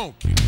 funky.